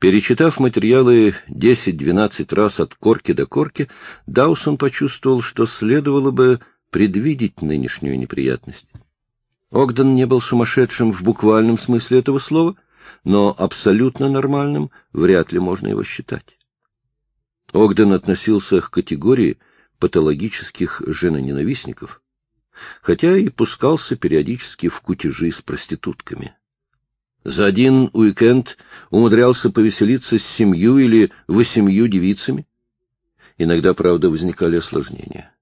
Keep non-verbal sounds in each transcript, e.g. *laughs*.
Перечитав материалы 10-12 раз от корки до корки, Даусон почувствовал, что следовало бы предвидеть нынешнюю неприятность. Огден не был сумасшедшим в буквальном смысле этого слова, но абсолютно нормальным вряд ли можно его считать. Огден относился к категории патологических женоненавистников, хотя и пускался периодически в кутежи с проститутками. За один уикенд умудрялся повеселиться с семью или восемью девицами. Иногда, правда, возникали осложнения.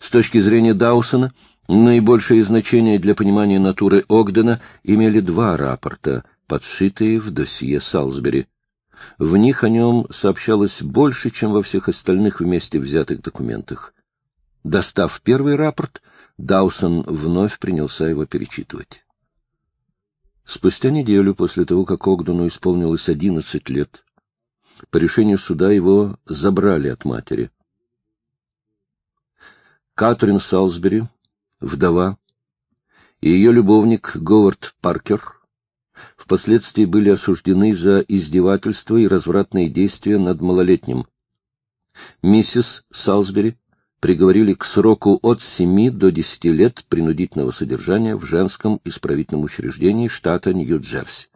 С точки зрения Даусона, наибольшее значение для понимания натуры Огдена имели два рапорта, подшитые в досье Салсбери. В них о нем сообщалось больше, чем во всех остальных вместе взятых документах. Достав первый рапорт, Даусон вновь принялся его перечитывать. Спустя неделю после того, как Огдену исполнилось одиннадцать лет, по решению суда его забрали от матери. Катрин Салсбери, вдова, и ее любовник Говард Паркер впоследствии были осуждены за издевательство и развратные действия над малолетним. Миссис Салсбери приговорили к сроку от 7 до 10 лет принудительного содержания в женском исправительном учреждении штата Нью-Джерси.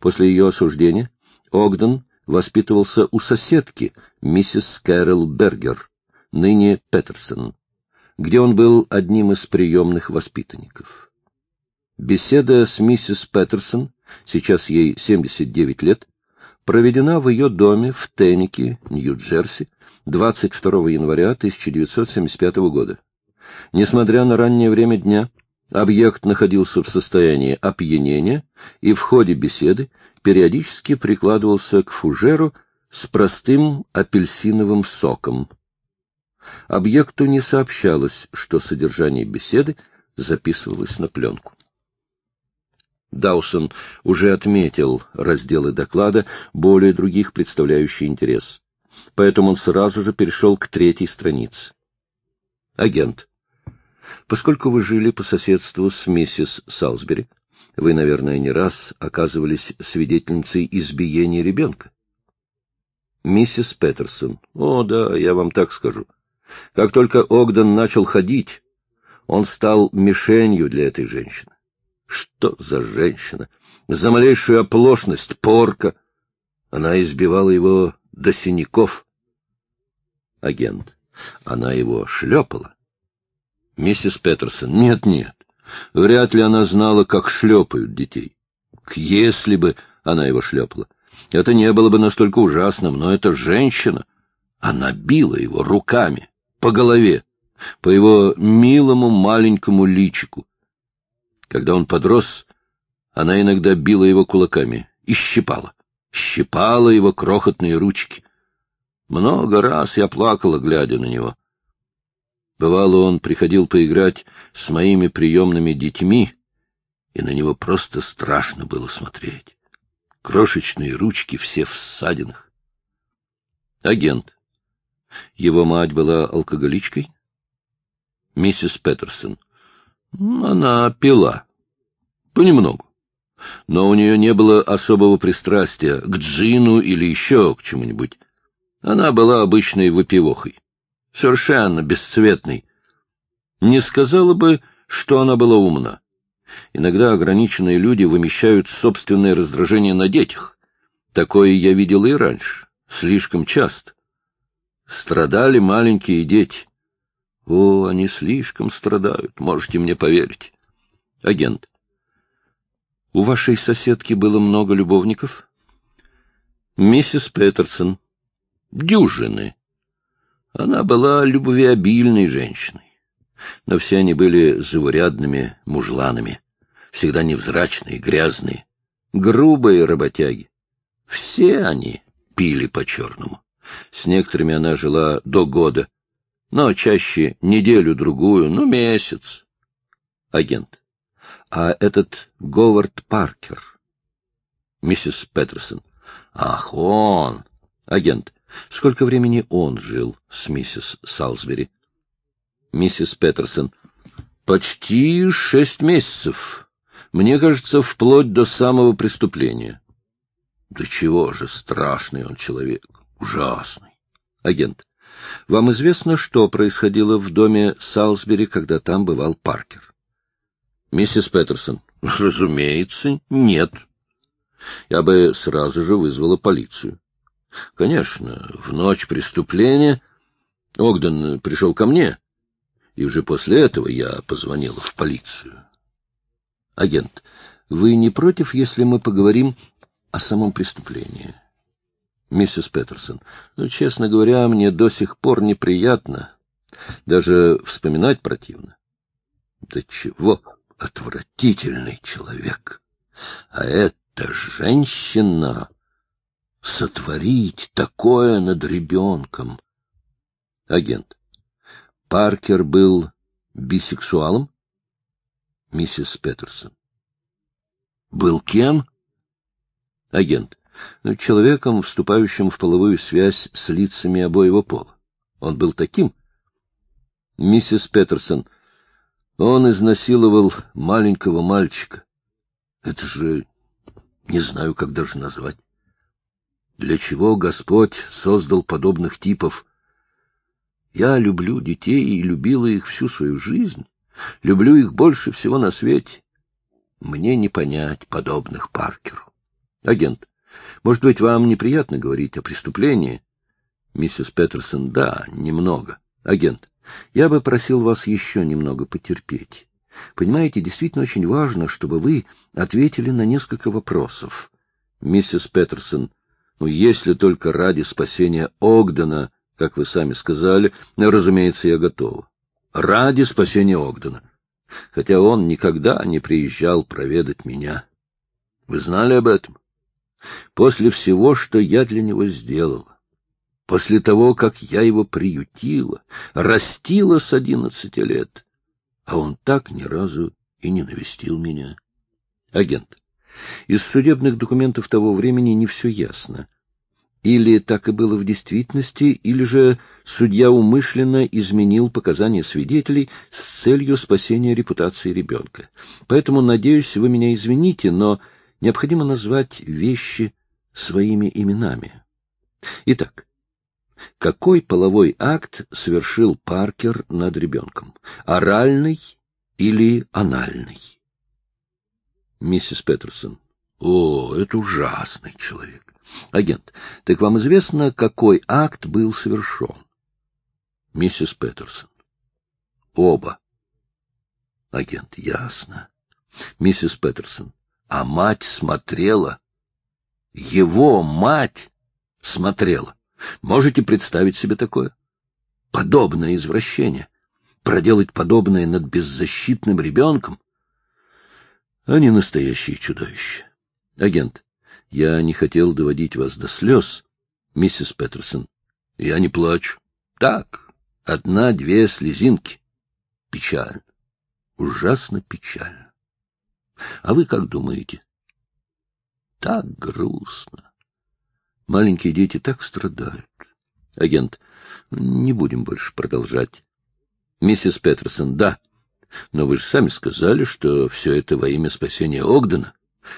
После ее осуждения Огден воспитывался у соседки, миссис Кэрол Бергер, ныне Петерсон, где он был одним из приемных воспитанников. Беседа с миссис Петерсон, сейчас ей 79 лет, проведена в ее доме в Теннике, Нью-Джерси, 22 января 1975 года. Несмотря на раннее время дня, объект находился в состоянии опьянения и в ходе беседы периодически прикладывался к фужеру с простым апельсиновым соком. Объекту не сообщалось, что содержание беседы записывалось на пленку. Даусон уже отметил разделы доклада, более других представляющие интерес поэтому он сразу же перешел к третьей странице. Агент. Поскольку вы жили по соседству с миссис Салсбери, вы, наверное, не раз оказывались свидетельницей избиения ребенка. Миссис Петерсон. О, да, я вам так скажу. Как только Огден начал ходить, он стал мишенью для этой женщины. Что за женщина? За малейшую оплошность, порка. Она избивала его до синяков. Агент. Она его шлепала? Миссис Петерсон. Нет, нет. Вряд ли она знала, как шлепают детей. Если бы она его шлепала. Это не было бы настолько ужасным, но это женщина. Она била его руками, по голове, по его милому маленькому личику. Когда он подрос, она иногда била его кулаками и щипала щипала его крохотные ручки. Много раз я плакала, глядя на него. Бывало, он приходил поиграть с моими приемными детьми, и на него просто страшно было смотреть. Крошечные ручки все в ссадинах. Агент. Его мать была алкоголичкой? Миссис Петерсон. Она пила. Понемногу но у нее не было особого пристрастия к джину или еще к чему-нибудь. Она была обычной выпивохой, совершенно бесцветной. Не сказала бы, что она была умна. Иногда ограниченные люди вымещают собственное раздражение на детях. Такое я видел и раньше, слишком часто. Страдали маленькие дети. О, они слишком страдают, можете мне поверить. Агент. У вашей соседки было много любовников? Миссис Петерсон. Дюжины. Она была любвеобильной женщиной. Но все они были заурядными мужланами, всегда невзрачные, грязные, грубые работяги. Все они пили по-черному. С некоторыми она жила до года, но чаще неделю-другую, ну, месяц. Агент а этот Говард Паркер. Миссис Петерсон. Ах, он! Агент. Сколько времени он жил с миссис Салсбери? Миссис Петерсон. Почти шесть месяцев. Мне кажется, вплоть до самого преступления. Да чего же страшный он человек, ужасный. Агент. Вам известно, что происходило в доме Салсбери, когда там бывал Паркер? Миссис Петерсон. *laughs* Разумеется, нет. Я бы сразу же вызвала полицию. Конечно, в ночь преступления Огден пришел ко мне, и уже после этого я позвонила в полицию. Агент, вы не против, если мы поговорим о самом преступлении? Миссис Петерсон, ну, честно говоря, мне до сих пор неприятно. Даже вспоминать противно. Да чего отвратительный человек. А эта женщина сотворить такое над ребенком. Агент. Паркер был бисексуалом? Миссис Петерсон. Был кем? Агент. Ну, человеком, вступающим в половую связь с лицами обоего пола. Он был таким? Миссис Петерсон. Он изнасиловал маленького мальчика. Это же... не знаю, как даже назвать. Для чего Господь создал подобных типов? Я люблю детей и любила их всю свою жизнь. Люблю их больше всего на свете. Мне не понять подобных Паркеру. Агент, может быть, вам неприятно говорить о преступлении? Миссис Петерсон, да, немного. Агент, я бы просил вас еще немного потерпеть. Понимаете, действительно очень важно, чтобы вы ответили на несколько вопросов. Миссис Петерсон, ну, если только ради спасения Огдена, как вы сами сказали, разумеется, я готова. Ради спасения Огдена. Хотя он никогда не приезжал проведать меня. Вы знали об этом? После всего, что я для него сделала. После того, как я его приютила, растила с одиннадцати лет, а он так ни разу и не навестил меня. Агент. Из судебных документов того времени не все ясно. Или так и было в действительности, или же судья умышленно изменил показания свидетелей с целью спасения репутации ребенка. Поэтому, надеюсь, вы меня извините, но необходимо назвать вещи своими именами. Итак, какой половой акт совершил Паркер над ребенком? Оральный или анальный? Миссис Петерсон. О, это ужасный человек. Агент, так вам известно, какой акт был совершен? Миссис Петерсон. Оба. Агент, ясно. Миссис Петерсон. А мать смотрела. Его мать смотрела. Можете представить себе такое? Подобное извращение. Проделать подобное над беззащитным ребенком? Они настоящие чудовища. Агент, я не хотел доводить вас до слез, миссис Петерсон. Я не плачу. Так, одна-две слезинки. Печально. Ужасно печально. А вы как думаете? Так грустно. Маленькие дети так страдают. Агент, не будем больше продолжать. Миссис Петерсон, да. Но вы же сами сказали, что все это во имя спасения Огдена,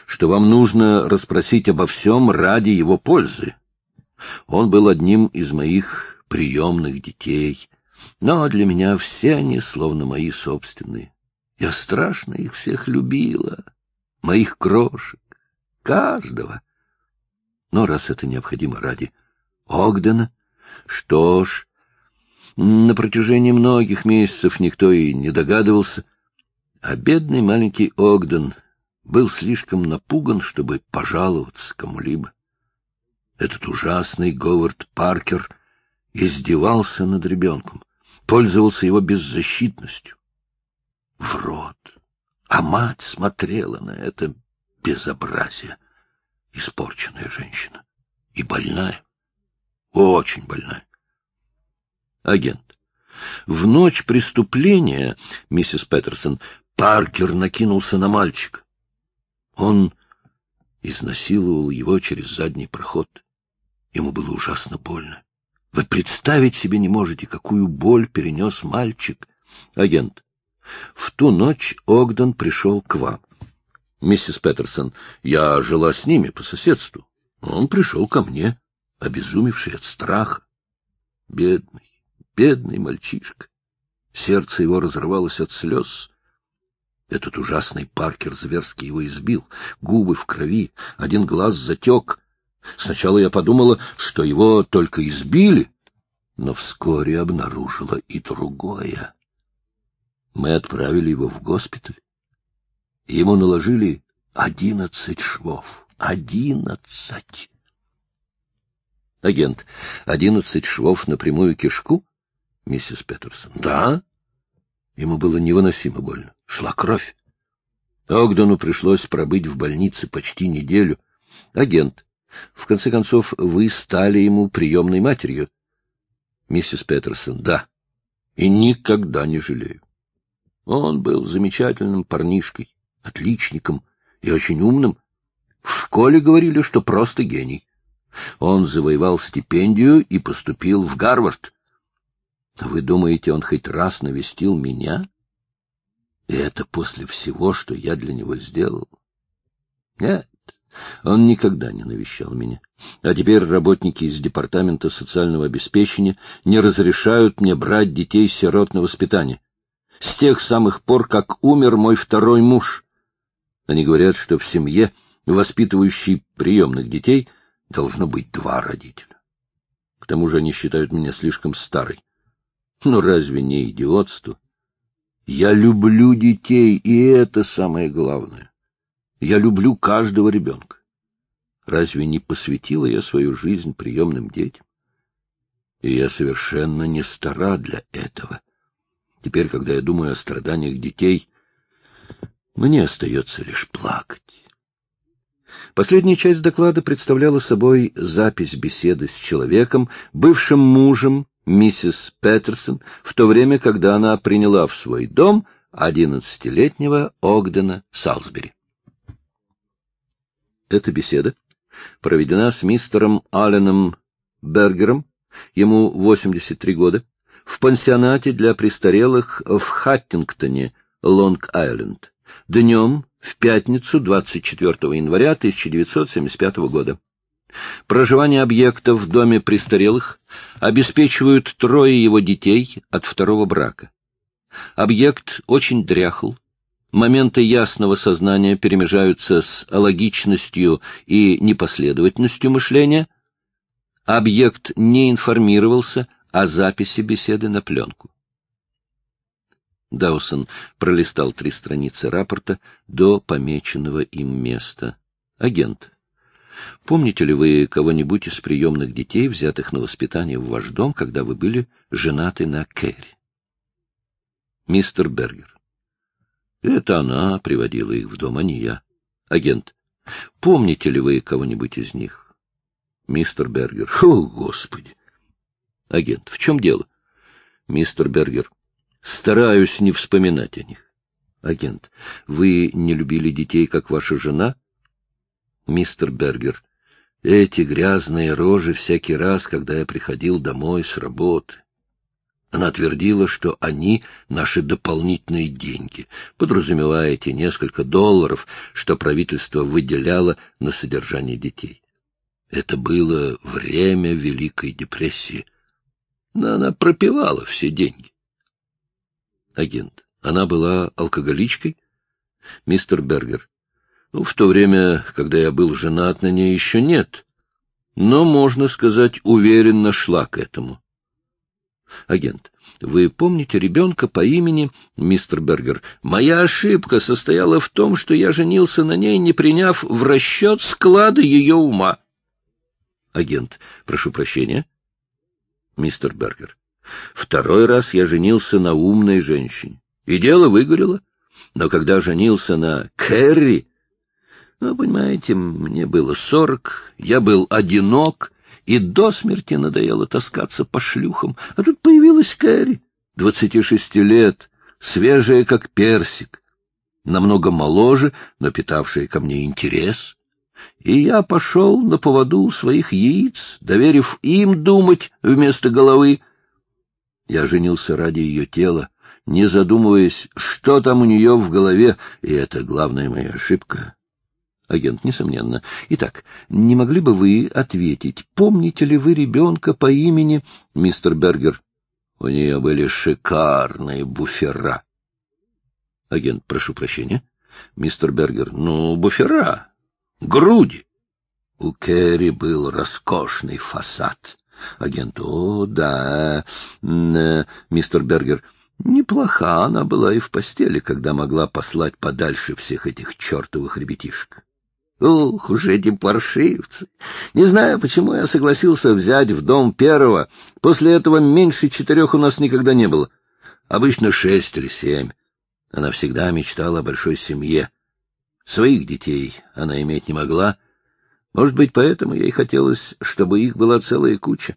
что вам нужно расспросить обо всем ради его пользы. Он был одним из моих приемных детей, но для меня все они словно мои собственные. Я страшно их всех любила, моих крошек, каждого. Но раз это необходимо ради Огдена, что ж, на протяжении многих месяцев никто и не догадывался, а бедный маленький Огден был слишком напуган, чтобы пожаловаться кому-либо. Этот ужасный Говард Паркер издевался над ребенком, пользовался его беззащитностью в рот. А мать смотрела на это безобразие. Испорченная женщина. И больная. Очень больная. Агент. В ночь преступления, миссис Петерсон, Паркер накинулся на мальчика. Он изнасиловал его через задний проход. Ему было ужасно больно. Вы представить себе не можете, какую боль перенес мальчик. Агент. В ту ночь Огден пришел к вам. Миссис Петерсон, я жила с ними по соседству. Он пришел ко мне, обезумевший от страха. Бедный, бедный мальчишка. Сердце его разрывалось от слез. Этот ужасный Паркер зверски его избил, губы в крови, один глаз затек. Сначала я подумала, что его только избили, но вскоре обнаружила и другое. Мы отправили его в госпиталь. Ему наложили одиннадцать швов. Одиннадцать! Агент, одиннадцать швов на прямую кишку? Миссис Петерсон. Да. Ему было невыносимо больно. Шла кровь. Огдону пришлось пробыть в больнице почти неделю. Агент, в конце концов, вы стали ему приемной матерью. Миссис Петерсон. Да. И никогда не жалею. Он был замечательным парнишкой, отличником и очень умным. В школе говорили, что просто гений. Он завоевал стипендию и поступил в Гарвард. Вы думаете, он хоть раз навестил меня? И это после всего, что я для него сделал? Нет, он никогда не навещал меня. А теперь работники из Департамента социального обеспечения не разрешают мне брать детей-сирот на воспитание. С тех самых пор, как умер мой второй муж. Они говорят, что в семье воспитывающий приемных детей, должно быть два родителя. К тому же они считают меня слишком старой. Но разве не идиотство? Я люблю детей, и это самое главное. Я люблю каждого ребенка. Разве не посвятила я свою жизнь приемным детям? И я совершенно не стара для этого. Теперь, когда я думаю о страданиях детей, мне остается лишь плакать. Последняя часть доклада представляла собой запись беседы с человеком, бывшим мужем миссис Петерсон, в то время, когда она приняла в свой дом одиннадцатилетнего Огдена Салсбери. Эта беседа проведена с мистером Алленом Бергером, ему 83 года, в пансионате для престарелых в Хаттингтоне, Лонг-Айленд, днем в пятницу 24 января 1975 года. Проживание объекта в доме престарелых обеспечивают трое его детей от второго брака. Объект очень дряхл. Моменты ясного сознания перемежаются с логичностью и непоследовательностью мышления. Объект не информировался о записи беседы на пленку. Даусон пролистал три страницы рапорта до помеченного им места. Агент. Помните ли вы кого-нибудь из приемных детей, взятых на воспитание в ваш дом, когда вы были женаты на Кэрри? Мистер Бергер. Это она приводила их в дом, а не я. Агент. Помните ли вы кого-нибудь из них? Мистер Бергер. О, Господи! Агент. В чем дело? Мистер Бергер. Стараюсь не вспоминать о них. Агент, вы не любили детей, как ваша жена? Мистер Бергер, эти грязные рожи всякий раз, когда я приходил домой с работы. Она твердила, что они — наши дополнительные деньги, подразумевая эти несколько долларов, что правительство выделяло на содержание детей. Это было время Великой депрессии. Но она пропивала все деньги. Агент. Она была алкоголичкой? Мистер Бергер. Ну, в то время, когда я был женат, на ней еще нет. Но, можно сказать, уверенно шла к этому. Агент. Вы помните ребенка по имени мистер Бергер? Моя ошибка состояла в том, что я женился на ней, не приняв в расчет склада ее ума. Агент. Прошу прощения. Мистер Бергер. Второй раз я женился на умной женщине. И дело выгорело. Но когда женился на Кэрри, ну, понимаете, мне было сорок, я был одинок, и до смерти надоело таскаться по шлюхам. А тут появилась Кэрри, двадцати шести лет, свежая, как персик, намного моложе, но питавшая ко мне интерес. И я пошел на поводу своих яиц, доверив им думать вместо головы, я женился ради ее тела, не задумываясь, что там у нее в голове, и это главная моя ошибка. Агент, несомненно. Итак, не могли бы вы ответить, помните ли вы ребенка по имени мистер Бергер? У нее были шикарные буфера. Агент, прошу прощения. Мистер Бергер, ну, буфера, груди. У Керри был роскошный фасад. Агент, о, да, э, мистер Бергер, неплоха она была и в постели, когда могла послать подальше всех этих чертовых ребятишек. Ух, уж эти паршивцы! Не знаю, почему я согласился взять в дом первого. После этого меньше четырех у нас никогда не было. Обычно шесть или семь. Она всегда мечтала о большой семье. Своих детей она иметь не могла. Может быть, поэтому ей хотелось, чтобы их была целая куча.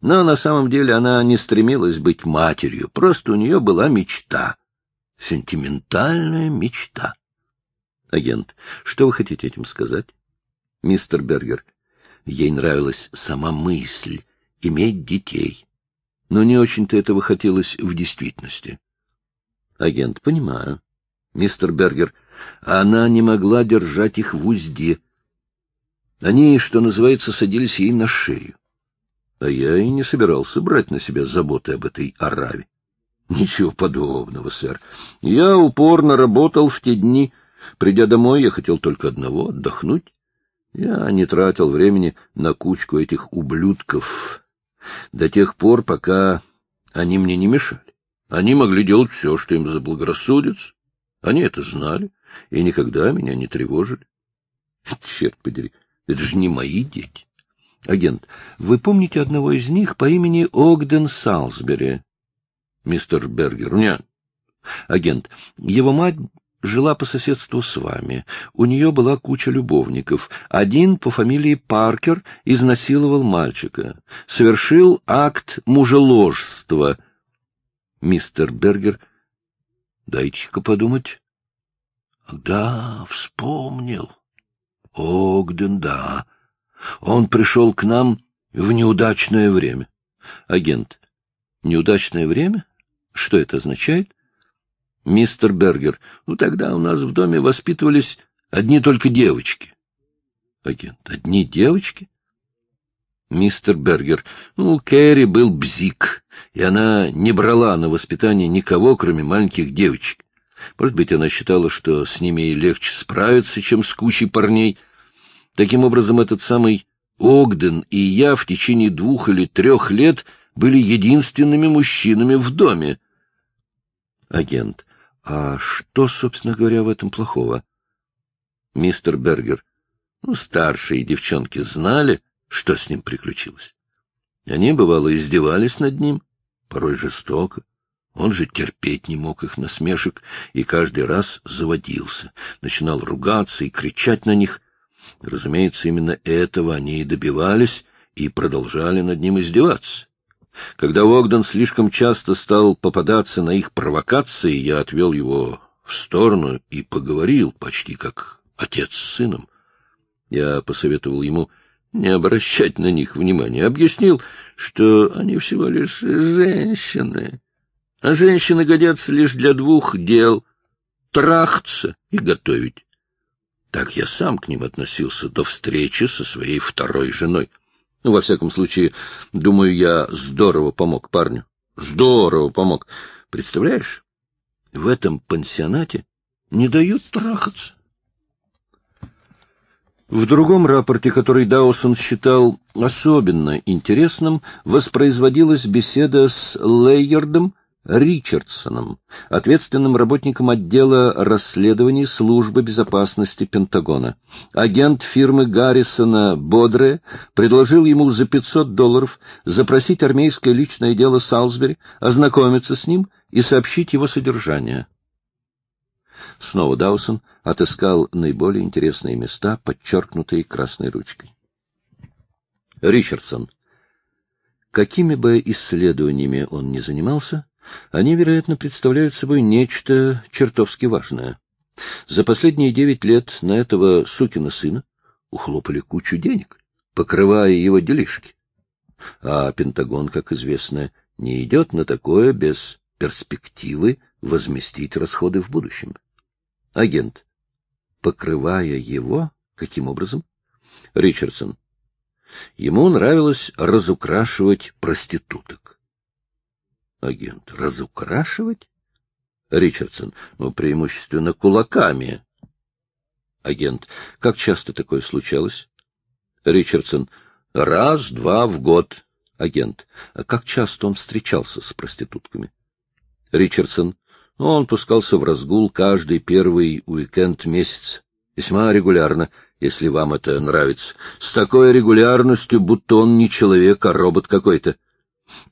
Но на самом деле она не стремилась быть матерью, просто у нее была мечта. Сентиментальная мечта. Агент, что вы хотите этим сказать? Мистер Бергер, ей нравилась сама мысль иметь детей, но не очень-то этого хотелось в действительности. Агент, понимаю. Мистер Бергер, она не могла держать их в узде. Они, что называется, садились ей на шею. А я и не собирался брать на себя заботы об этой ораве. Ничего подобного, сэр. Я упорно работал в те дни, Придя домой, я хотел только одного — отдохнуть. Я не тратил времени на кучку этих ублюдков до тех пор, пока они мне не мешали. Они могли делать все, что им заблагорассудится. Они это знали и никогда меня не тревожили. Черт подери, это же не мои дети. Агент, вы помните одного из них по имени Огден Салсбери? Мистер Бергер, нет. Агент, его мать жила по соседству с вами. У нее была куча любовников. Один по фамилии Паркер изнасиловал мальчика. Совершил акт мужеложства. Мистер Бергер, дайте-ка подумать. Да, вспомнил. Огден, да. Он пришел к нам в неудачное время. Агент, неудачное время? Что это означает? мистер Бергер. Ну, тогда у нас в доме воспитывались одни только девочки. Агент. Одни девочки? Мистер Бергер. Ну, Кэрри был бзик, и она не брала на воспитание никого, кроме маленьких девочек. Может быть, она считала, что с ними легче справиться, чем с кучей парней. Таким образом, этот самый Огден и я в течение двух или трех лет были единственными мужчинами в доме. Агент. А что, собственно говоря, в этом плохого? Мистер Бергер, ну, старшие девчонки знали, что с ним приключилось. Они, бывало, издевались над ним, порой жестоко. Он же терпеть не мог их насмешек и каждый раз заводился, начинал ругаться и кричать на них. Разумеется, именно этого они и добивались и продолжали над ним издеваться. Когда Огден слишком часто стал попадаться на их провокации, я отвел его в сторону и поговорил, почти как отец с сыном. Я посоветовал ему не обращать на них внимания, объяснил, что они всего лишь женщины, а женщины годятся лишь для двух дел — трахаться и готовить. Так я сам к ним относился до встречи со своей второй женой. Ну, во всяком случае, думаю, я здорово помог парню. Здорово помог. Представляешь, в этом пансионате не дают трахаться. В другом рапорте, который Даусон считал особенно интересным, воспроизводилась беседа с Лейердом Ричардсоном, ответственным работником отдела расследований Службы безопасности Пентагона. Агент фирмы Гаррисона Бодре предложил ему за 500 долларов запросить армейское личное дело Салсбери, ознакомиться с ним и сообщить его содержание. Снова Даусон отыскал наиболее интересные места, подчеркнутые красной ручкой. Ричардсон. Какими бы исследованиями он ни занимался, они, вероятно, представляют собой нечто чертовски важное. За последние девять лет на этого сукина сына ухлопали кучу денег, покрывая его делишки. А Пентагон, как известно, не идет на такое без перспективы возместить расходы в будущем. Агент. покрывая его? Каким образом? Ричардсон. Ему нравилось разукрашивать проституток. Агент. Разукрашивать? Ричардсон. Ну, преимущественно кулаками. Агент. Как часто такое случалось? Ричардсон. Раз-два в год. Агент. А как часто он встречался с проститутками? Ричардсон. Ну, он пускался в разгул каждый первый уикенд месяца. Весьма регулярно, если вам это нравится. С такой регулярностью, будто он не человек, а робот какой-то.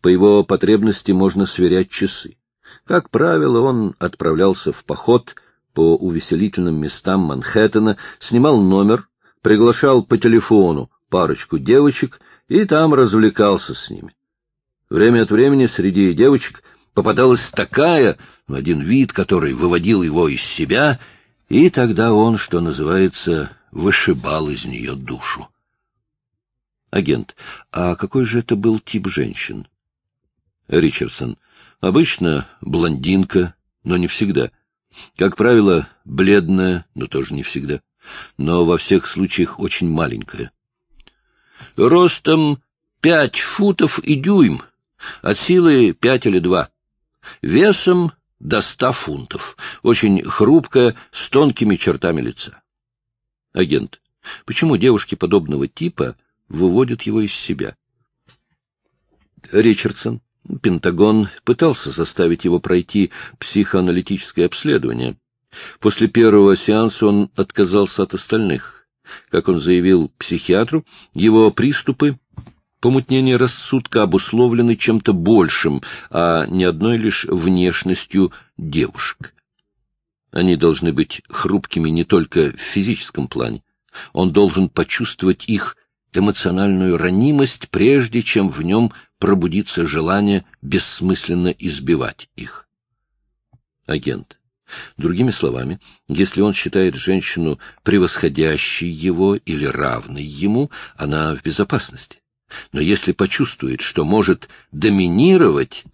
По его потребности можно сверять часы. Как правило, он отправлялся в поход по увеселительным местам Манхэттена, снимал номер, приглашал по телефону парочку девочек и там развлекался с ними. Время от времени среди девочек попадалась такая, один вид, который выводил его из себя — и тогда он, что называется, вышибал из нее душу. Агент, а какой же это был тип женщин? Ричардсон. Обычно блондинка, но не всегда. Как правило, бледная, но тоже не всегда. Но во всех случаях очень маленькая. Ростом пять футов и дюйм, от силы пять или два. Весом до ста фунтов, очень хрупкая, с тонкими чертами лица. Агент. Почему девушки подобного типа выводят его из себя? Ричардсон. Пентагон пытался заставить его пройти психоаналитическое обследование. После первого сеанса он отказался от остальных. Как он заявил психиатру, его приступы Помутнение рассудка обусловлены чем-то большим, а не одной лишь внешностью девушек. Они должны быть хрупкими не только в физическом плане. Он должен почувствовать их эмоциональную ранимость, прежде чем в нем пробудится желание бессмысленно избивать их. Агент. Другими словами, если он считает женщину превосходящей его или равной ему, она в безопасности. Но если почувствует, что может доминировать,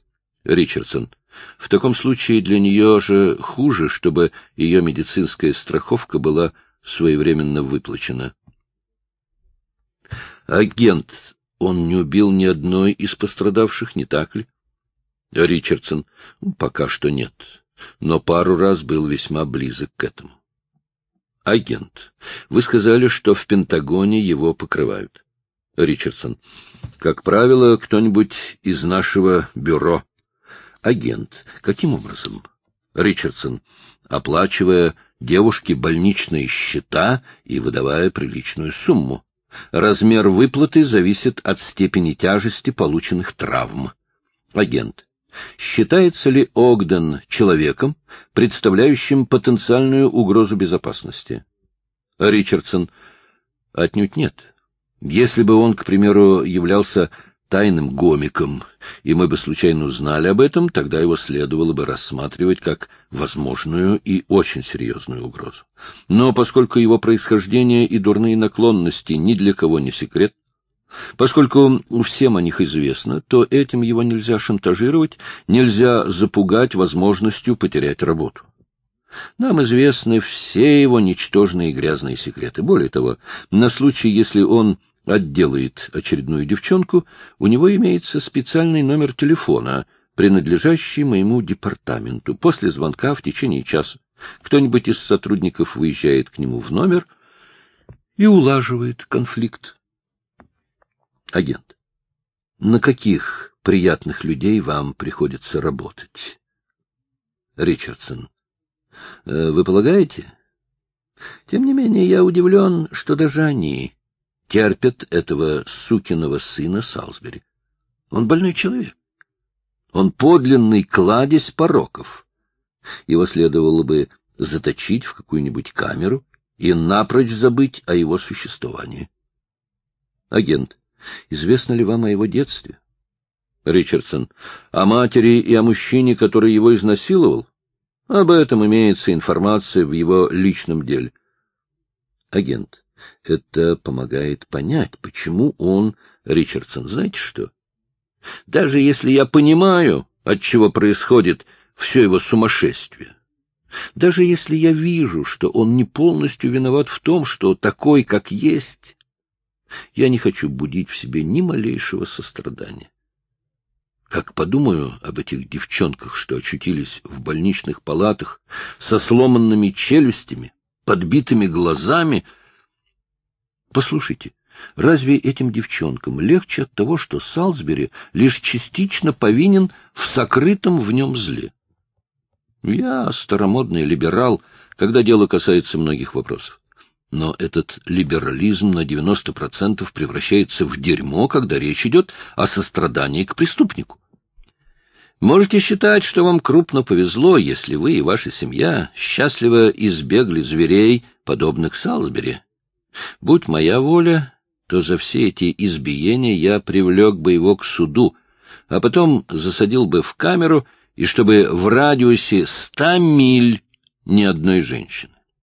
Ричардсон, в таком случае для нее же хуже, чтобы ее медицинская страховка была своевременно выплачена. Агент, он не убил ни одной из пострадавших, не так ли? Ричардсон, пока что нет, но пару раз был весьма близок к этому. Агент, вы сказали, что в Пентагоне его покрывают. Ричардсон. Как правило, кто-нибудь из нашего бюро. Агент. Каким образом? Ричардсон. Оплачивая девушке больничные счета и выдавая приличную сумму. Размер выплаты зависит от степени тяжести полученных травм. Агент. Считается ли Огден человеком, представляющим потенциальную угрозу безопасности? Ричардсон. Отнюдь нет. Если бы он, к примеру, являлся тайным гомиком, и мы бы случайно узнали об этом, тогда его следовало бы рассматривать как возможную и очень серьезную угрозу. Но поскольку его происхождение и дурные наклонности ни для кого не секрет, Поскольку всем о них известно, то этим его нельзя шантажировать, нельзя запугать возможностью потерять работу. Нам известны все его ничтожные и грязные секреты. Более того, на случай, если он отделает очередную девчонку, у него имеется специальный номер телефона, принадлежащий моему департаменту. После звонка в течение часа кто-нибудь из сотрудников выезжает к нему в номер и улаживает конфликт. Агент. На каких приятных людей вам приходится работать? Ричардсон. Э, вы полагаете? Тем не менее, я удивлен, что даже они терпят этого сукиного сына Салсбери. Он больной человек. Он подлинный кладезь пороков. Его следовало бы заточить в какую-нибудь камеру и напрочь забыть о его существовании. Агент, известно ли вам о его детстве? Ричардсон, о матери и о мужчине, который его изнасиловал? Об этом имеется информация в его личном деле. Агент, это помогает понять, почему он, Ричардсон, знаете что? Даже если я понимаю, от чего происходит все его сумасшествие, Даже если я вижу, что он не полностью виноват в том, что такой, как есть, я не хочу будить в себе ни малейшего сострадания. Как подумаю об этих девчонках, что очутились в больничных палатах со сломанными челюстями, подбитыми глазами. Послушайте, разве этим девчонкам легче от того, что Салсбери лишь частично повинен в сокрытом в нем зле? Я старомодный либерал, когда дело касается многих вопросов. Но этот либерализм на 90% превращается в дерьмо, когда речь идет о сострадании к преступнику. Можете считать, что вам крупно повезло, если вы и ваша семья счастливо избегли зверей, подобных Салсбери. Будь моя воля, то за все эти избиения я привлек бы его к суду, а потом засадил бы в камеру, и чтобы в радиусе ста миль ни одной женщины.